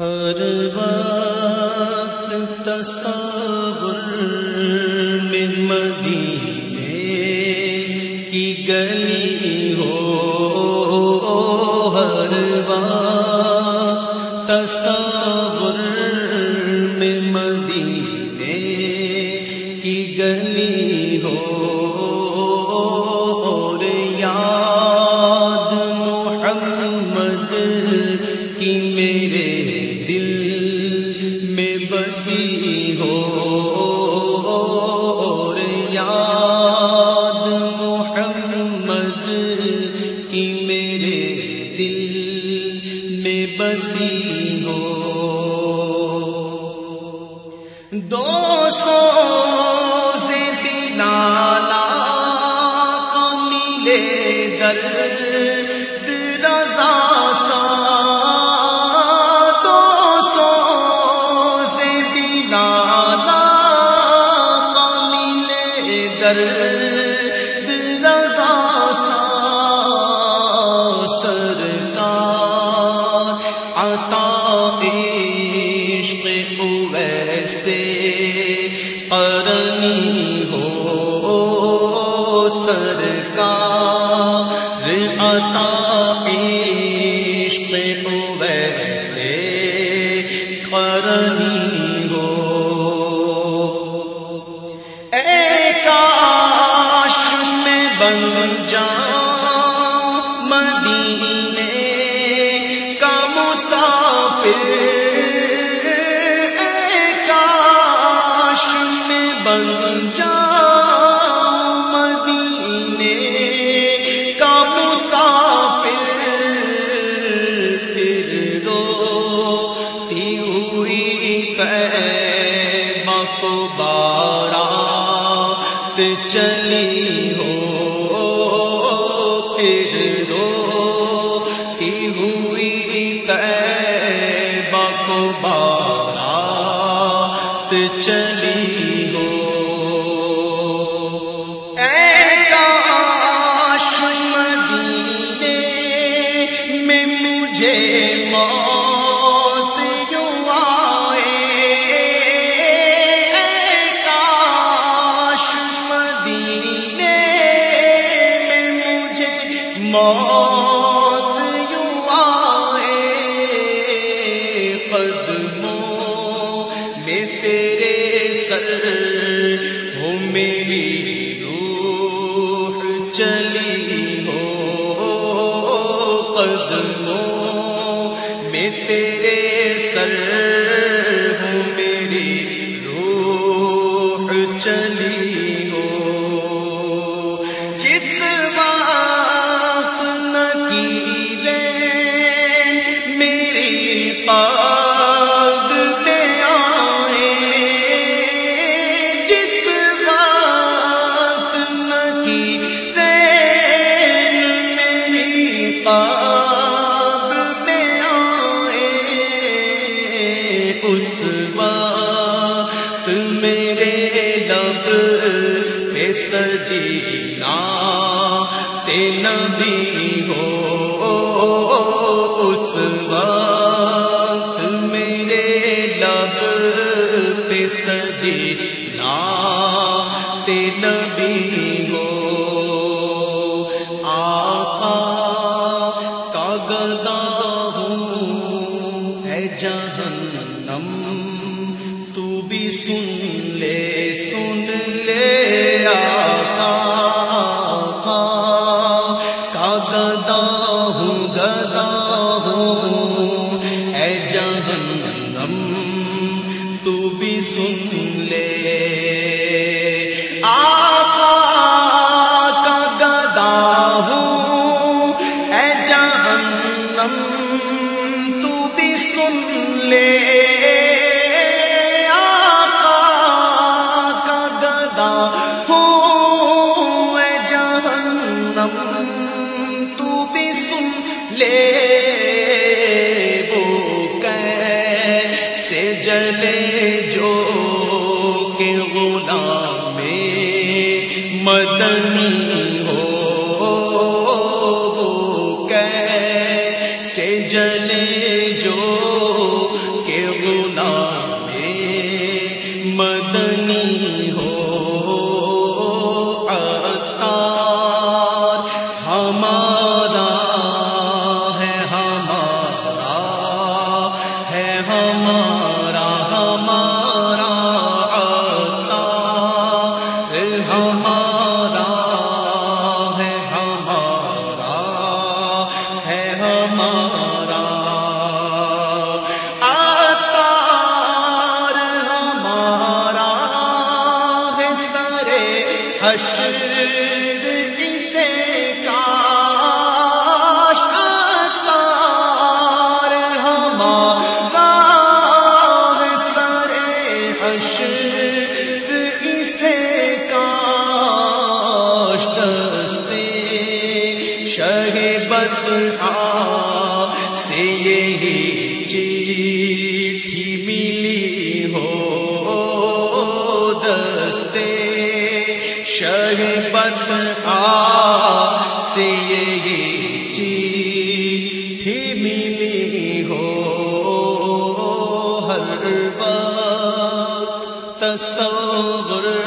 ہر وقت تصور میں مدینے کی گلی ہو ہر وقت تصور میں ہو دو سو سے بنا ملے در عشق ویسے قرنی ہو سرکار عطا عشق ویسے قرنی کاش میں بن جاؤں مدینے کا مسافر پھر روتی ہوئی کو بارات چلی ہو پھر روتی ہوئی طیبہ چلی ہو۔ پہ سجینا نبی ہو اس وقت میرے لب پہ سجینا نبی ہو آقا کا گدا ہوں ہے جہنم تو بھی سن لے سن لے، آقا آقا۔ کا گدا ہوں گدا ہوں ہے جہنم، تو بھی سن لے۔ گدا ہوں جہنم تو بھی سن لے وہ جلے جو کہ غلام مدنی ماں شربت آ سی چی ہو ہر بات تصور